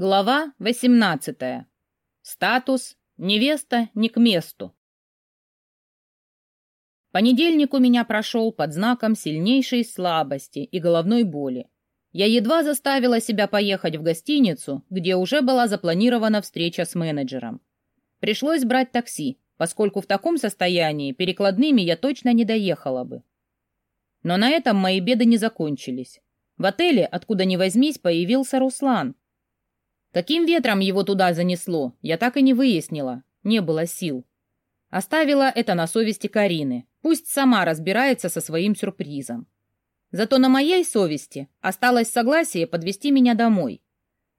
Глава 18. Статус «Невеста не к месту». Понедельник у меня прошел под знаком сильнейшей слабости и головной боли. Я едва заставила себя поехать в гостиницу, где уже была запланирована встреча с менеджером. Пришлось брать такси, поскольку в таком состоянии перекладными я точно не доехала бы. Но на этом мои беды не закончились. В отеле, откуда ни возьмись, появился Руслан, Каким ветром его туда занесло, я так и не выяснила. Не было сил. Оставила это на совести Карины. Пусть сама разбирается со своим сюрпризом. Зато на моей совести осталось согласие подвести меня домой.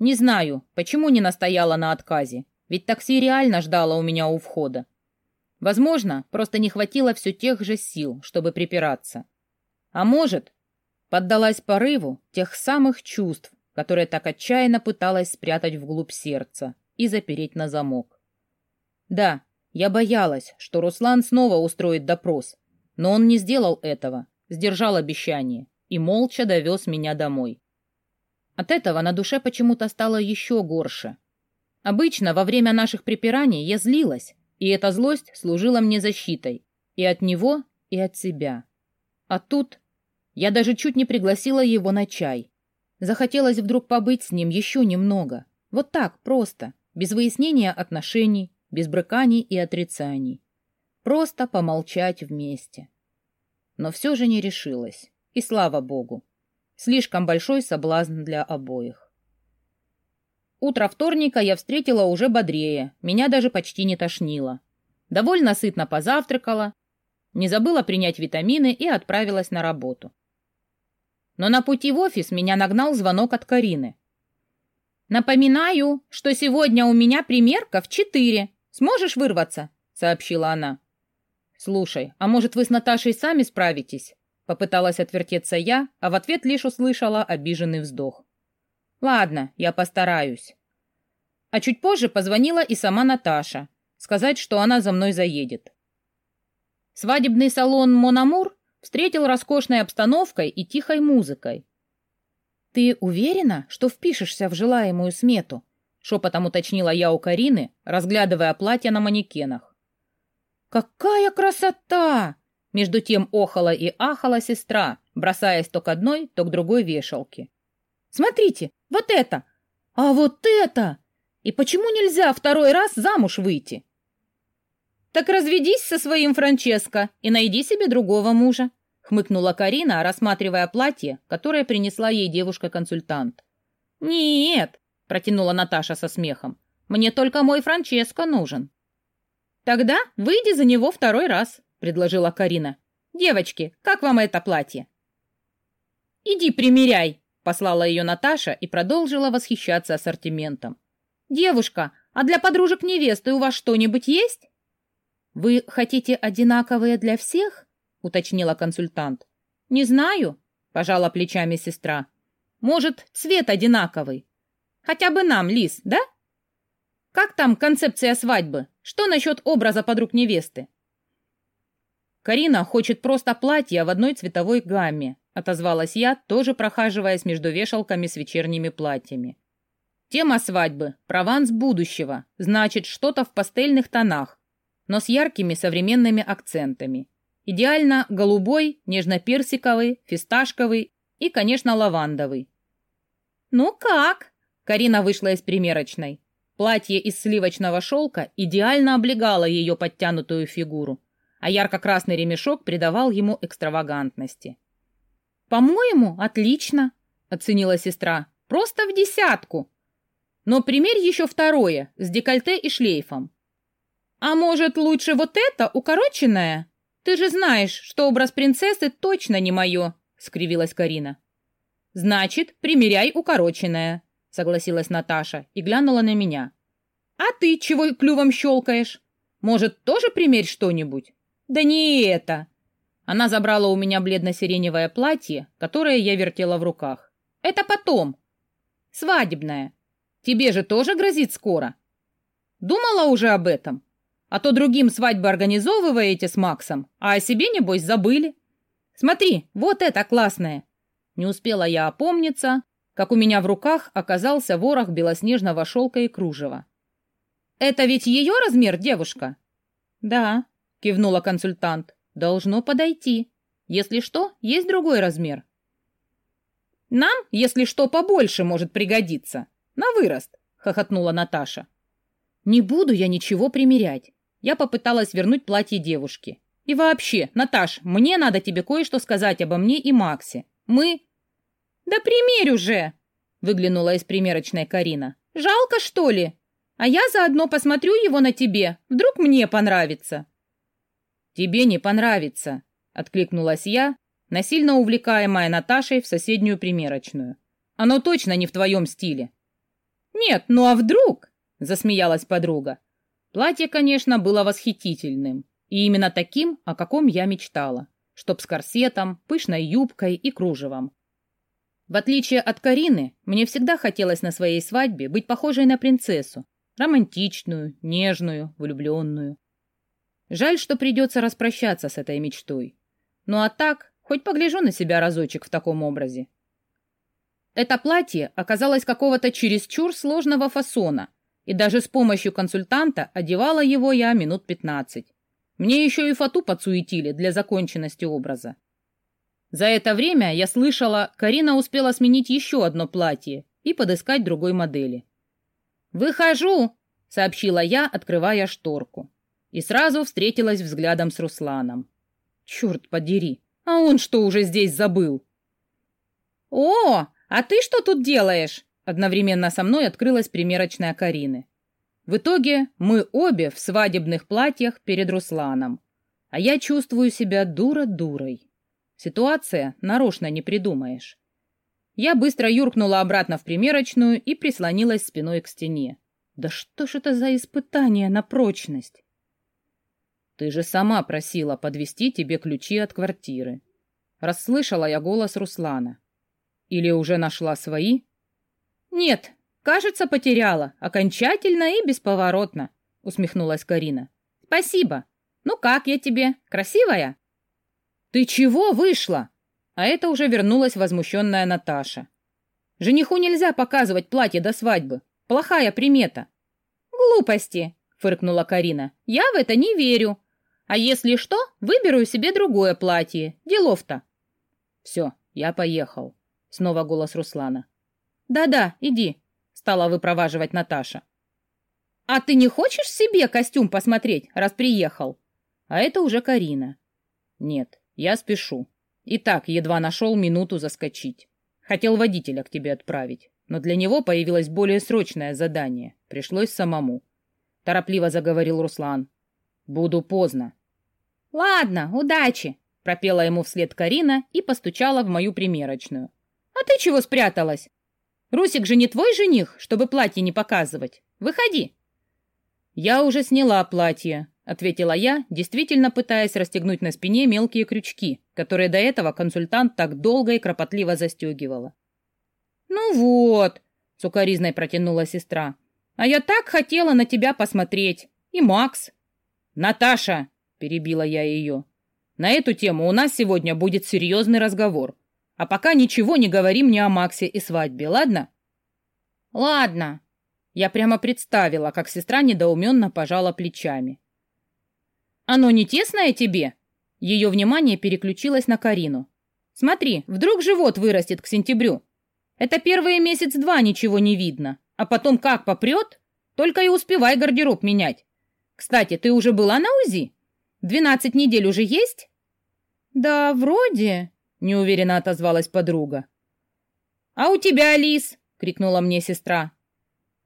Не знаю, почему не настояла на отказе, ведь такси реально ждало у меня у входа. Возможно, просто не хватило все тех же сил, чтобы припираться. А может, поддалась порыву тех самых чувств, которое так отчаянно пыталась спрятать вглубь сердца и запереть на замок. Да, я боялась, что Руслан снова устроит допрос, но он не сделал этого, сдержал обещание и молча довез меня домой. От этого на душе почему-то стало еще горше. Обычно во время наших припираний я злилась, и эта злость служила мне защитой и от него, и от себя. А тут я даже чуть не пригласила его на чай, Захотелось вдруг побыть с ним еще немного. Вот так, просто, без выяснения отношений, без брыканий и отрицаний. Просто помолчать вместе. Но все же не решилась. И слава богу. Слишком большой соблазн для обоих. Утро вторника я встретила уже бодрее, меня даже почти не тошнило. Довольно сытно позавтракала, не забыла принять витамины и отправилась на работу но на пути в офис меня нагнал звонок от Карины. «Напоминаю, что сегодня у меня примерка в четыре. Сможешь вырваться?» — сообщила она. «Слушай, а может, вы с Наташей сами справитесь?» Попыталась отвертеться я, а в ответ лишь услышала обиженный вздох. «Ладно, я постараюсь». А чуть позже позвонила и сама Наташа, сказать, что она за мной заедет. Свадебный салон «Мономур» встретил роскошной обстановкой и тихой музыкой. «Ты уверена, что впишешься в желаемую смету?» — шепотом уточнила я у Карины, разглядывая платья на манекенах. «Какая красота!» — между тем охала и ахала сестра, бросаясь то к одной, то к другой вешалке. «Смотрите, вот это! А вот это! И почему нельзя второй раз замуж выйти?» «Так разведись со своим Франческо и найди себе другого мужа», — хмыкнула Карина, рассматривая платье, которое принесла ей девушка-консультант. «Нет», — протянула Наташа со смехом, — «мне только мой Франческо нужен». «Тогда выйди за него второй раз», — предложила Карина. «Девочки, как вам это платье?» «Иди примеряй», — послала ее Наташа и продолжила восхищаться ассортиментом. «Девушка, а для подружек невесты у вас что-нибудь есть?» «Вы хотите одинаковые для всех?» — уточнила консультант. «Не знаю», — пожала плечами сестра. «Может, цвет одинаковый? Хотя бы нам, Лис, да? Как там концепция свадьбы? Что насчет образа подруг невесты?» «Карина хочет просто платье в одной цветовой гамме», — отозвалась я, тоже прохаживаясь между вешалками с вечерними платьями. «Тема свадьбы — прованс будущего, значит, что-то в пастельных тонах, но с яркими современными акцентами. Идеально голубой, нежно-персиковый, фисташковый и, конечно, лавандовый. «Ну как?» — Карина вышла из примерочной. Платье из сливочного шелка идеально облегало ее подтянутую фигуру, а ярко-красный ремешок придавал ему экстравагантности. «По-моему, отлично», — оценила сестра. «Просто в десятку. Но примерь еще второе, с декольте и шлейфом. «А может, лучше вот это, укороченное? Ты же знаешь, что образ принцессы точно не мое», — скривилась Карина. «Значит, примеряй укороченное», — согласилась Наташа и глянула на меня. «А ты чего клювом щелкаешь? Может, тоже примерь что-нибудь?» «Да не это!» Она забрала у меня бледно-сиреневое платье, которое я вертела в руках. «Это потом. Свадебное. Тебе же тоже грозит скоро. Думала уже об этом?» А то другим свадьбы организовываете с Максом, а о себе, небось, забыли. Смотри, вот это классное!» Не успела я опомниться, как у меня в руках оказался ворох белоснежного шелка и кружева. «Это ведь ее размер, девушка?» «Да», — кивнула консультант. «Должно подойти. Если что, есть другой размер». «Нам, если что, побольше может пригодиться. На вырост», — хохотнула Наташа. «Не буду я ничего примерять». Я попыталась вернуть платье девушки. «И вообще, Наташ, мне надо тебе кое-что сказать обо мне и Максе. Мы...» «Да примерь уже!» — выглянула из примерочной Карина. «Жалко, что ли? А я заодно посмотрю его на тебе. Вдруг мне понравится». «Тебе не понравится», — откликнулась я, насильно увлекаемая Наташей в соседнюю примерочную. «Оно точно не в твоем стиле». «Нет, ну а вдруг?» — засмеялась подруга. Платье, конечно, было восхитительным. И именно таким, о каком я мечтала. Чтоб с корсетом, пышной юбкой и кружевом. В отличие от Карины, мне всегда хотелось на своей свадьбе быть похожей на принцессу. Романтичную, нежную, влюбленную. Жаль, что придется распрощаться с этой мечтой. Ну а так, хоть погляжу на себя разочек в таком образе. Это платье оказалось какого-то чересчур сложного фасона, и даже с помощью консультанта одевала его я минут пятнадцать. Мне еще и фату подсуетили для законченности образа. За это время, я слышала, Карина успела сменить еще одно платье и подыскать другой модели. «Выхожу!» — сообщила я, открывая шторку. И сразу встретилась взглядом с Русланом. «Черт подери! А он что, уже здесь забыл?» «О, а ты что тут делаешь?» Одновременно со мной открылась примерочная Карины. В итоге мы обе в свадебных платьях перед Русланом. А я чувствую себя дура-дурой. Ситуация нарочно не придумаешь. Я быстро юркнула обратно в примерочную и прислонилась спиной к стене. Да что ж это за испытание на прочность? Ты же сама просила подвести тебе ключи от квартиры. Расслышала я голос Руслана. Или уже нашла свои? Нет, кажется, потеряла. Окончательно и бесповоротно, усмехнулась Карина. Спасибо. Ну как я тебе? Красивая? «Ты чего вышла?» А это уже вернулась возмущенная Наташа. «Жениху нельзя показывать платье до свадьбы. Плохая примета». «Глупости», — фыркнула Карина. «Я в это не верю. А если что, выберу себе другое платье. Делов-то». «Все, я поехал», — снова голос Руслана. «Да-да, иди», — стала выпроваживать Наташа. «А ты не хочешь себе костюм посмотреть, раз приехал?» А это уже Карина. «Нет, я спешу. И так едва нашел минуту заскочить. Хотел водителя к тебе отправить, но для него появилось более срочное задание. Пришлось самому. Торопливо заговорил Руслан. Буду поздно. Ладно, удачи, пропела ему вслед Карина и постучала в мою примерочную. А ты чего спряталась? Русик же не твой жених, чтобы платье не показывать. Выходи. Я уже сняла платье, — ответила я, действительно пытаясь расстегнуть на спине мелкие крючки, которые до этого консультант так долго и кропотливо застегивала. «Ну вот», — сукоризной протянула сестра, — «а я так хотела на тебя посмотреть. И Макс». «Наташа», — перебила я ее, — «на эту тему у нас сегодня будет серьезный разговор. А пока ничего не говори мне о Максе и свадьбе, ладно?» «Ладно». Я прямо представила, как сестра недоуменно пожала плечами. Оно не тесное тебе?» Ее внимание переключилось на Карину. «Смотри, вдруг живот вырастет к сентябрю. Это первые месяц-два ничего не видно, а потом как попрет, только и успевай гардероб менять. Кстати, ты уже была на УЗИ? Двенадцать недель уже есть?» «Да, вроде», — неуверенно отозвалась подруга. «А у тебя, Алис?» — крикнула мне сестра.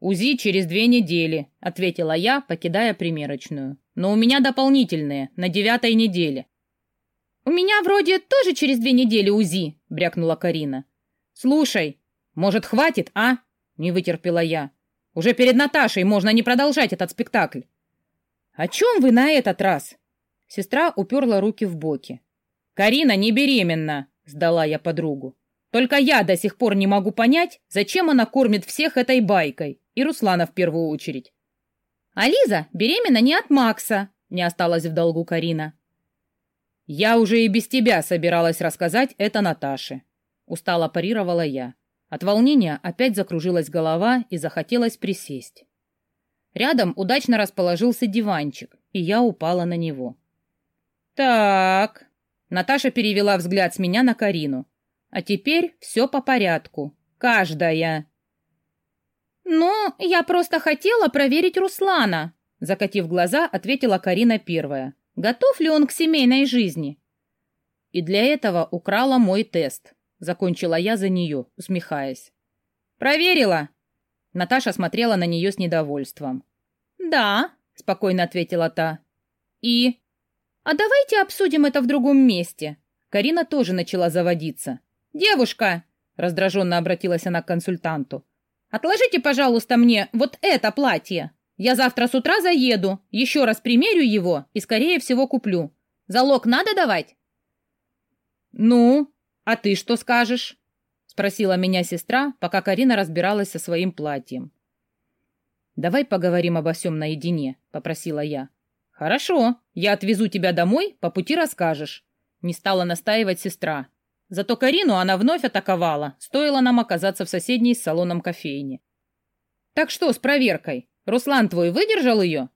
«УЗИ через две недели», — ответила я, покидая примерочную но у меня дополнительные, на девятой неделе». «У меня вроде тоже через две недели УЗИ», — брякнула Карина. «Слушай, может, хватит, а?» — не вытерпела я. «Уже перед Наташей можно не продолжать этот спектакль». «О чем вы на этот раз?» Сестра уперла руки в боки. «Карина не беременна», — сдала я подругу. «Только я до сих пор не могу понять, зачем она кормит всех этой байкой, и Руслана в первую очередь. А беременна не от Макса, не осталась в долгу Карина. Я уже и без тебя собиралась рассказать это Наташе, устало парировала я. От волнения опять закружилась голова и захотелось присесть. Рядом удачно расположился диванчик, и я упала на него. «Так...» Наташа перевела взгляд с меня на Карину. «А теперь все по порядку. Каждая». «Ну, я просто хотела проверить Руслана», закатив глаза, ответила Карина первая. «Готов ли он к семейной жизни?» И для этого украла мой тест. Закончила я за нее, усмехаясь. «Проверила!» Наташа смотрела на нее с недовольством. «Да», — спокойно ответила та. «И?» «А давайте обсудим это в другом месте». Карина тоже начала заводиться. «Девушка!» — раздраженно обратилась она к консультанту. «Отложите, пожалуйста, мне вот это платье. Я завтра с утра заеду, еще раз примерю его и, скорее всего, куплю. Залог надо давать?» «Ну, а ты что скажешь?» — спросила меня сестра, пока Карина разбиралась со своим платьем. «Давай поговорим обо всем наедине», — попросила я. «Хорошо, я отвезу тебя домой, по пути расскажешь», — не стала настаивать сестра. Зато Карину она вновь атаковала, стоило нам оказаться в соседней с салоном кофейни. «Так что с проверкой? Руслан твой выдержал ее?»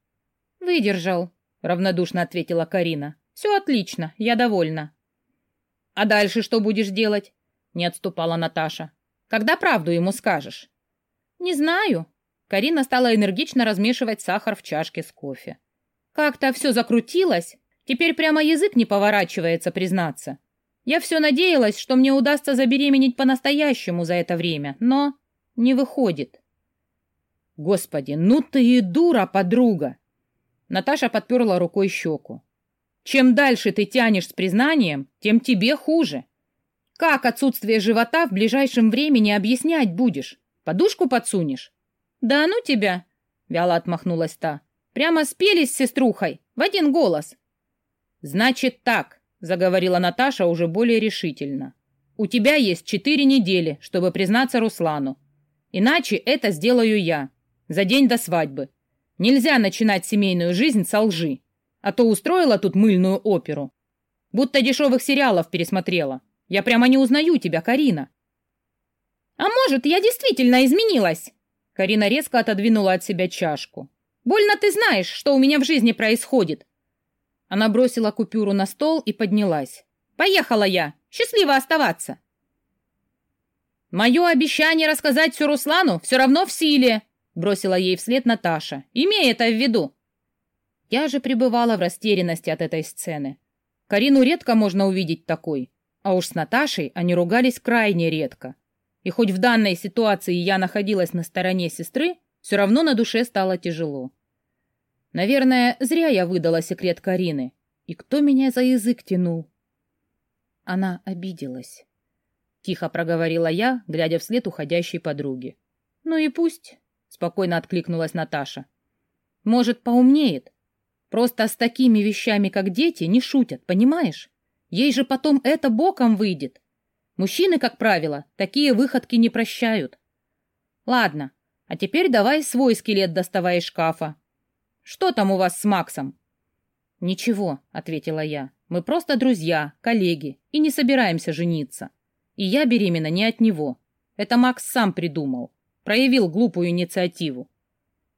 «Выдержал», — равнодушно ответила Карина. «Все отлично, я довольна». «А дальше что будешь делать?» — не отступала Наташа. «Когда правду ему скажешь?» «Не знаю». Карина стала энергично размешивать сахар в чашке с кофе. Как-то все закрутилось. Теперь прямо язык не поворачивается признаться. Я все надеялась, что мне удастся забеременеть по-настоящему за это время, но не выходит. Господи, ну ты и дура, подруга! Наташа подперла рукой щеку. Чем дальше ты тянешь с признанием, тем тебе хуже. Как отсутствие живота в ближайшем времени объяснять будешь? Подушку подсунешь? Да ну тебя, вяло отмахнулась та. Прямо спелись с сеструхой, в один голос. Значит так, заговорила Наташа уже более решительно. У тебя есть четыре недели, чтобы признаться Руслану. Иначе это сделаю я. За день до свадьбы. Нельзя начинать семейную жизнь со лжи. А то устроила тут мыльную оперу. Будто дешевых сериалов пересмотрела. Я прямо не узнаю тебя, Карина. А может, я действительно изменилась? Карина резко отодвинула от себя чашку. Больно ты знаешь, что у меня в жизни происходит. Она бросила купюру на стол и поднялась. Поехала я. Счастливо оставаться. Мое обещание рассказать все Руслану все равно в силе, бросила ей вслед Наташа. Имей это в виду. Я же пребывала в растерянности от этой сцены. Карину редко можно увидеть такой, а уж с Наташей они ругались крайне редко. И хоть в данной ситуации я находилась на стороне сестры, все равно на душе стало тяжело. Наверное, зря я выдала секрет Карины. И кто меня за язык тянул? Она обиделась. Тихо проговорила я, глядя вслед уходящей подруги. «Ну и пусть», — спокойно откликнулась Наташа. «Может, поумнеет, Просто с такими вещами, как дети, не шутят, понимаешь? Ей же потом это боком выйдет. Мужчины, как правило, такие выходки не прощают. Ладно, а теперь давай свой скелет доставай из шкафа. Что там у вас с Максом? Ничего, ответила я. Мы просто друзья, коллеги и не собираемся жениться. И я беременна не от него. Это Макс сам придумал. Проявил глупую инициативу.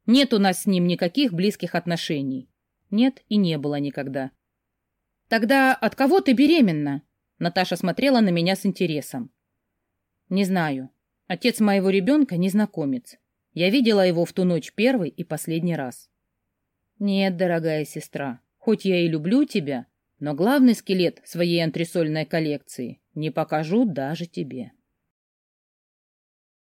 Нет у нас с ним никаких близких отношений. Нет и не было никогда. «Тогда от кого ты беременна?» Наташа смотрела на меня с интересом. «Не знаю. Отец моего ребенка незнакомец. Я видела его в ту ночь первый и последний раз». «Нет, дорогая сестра, хоть я и люблю тебя, но главный скелет своей антресольной коллекции не покажу даже тебе».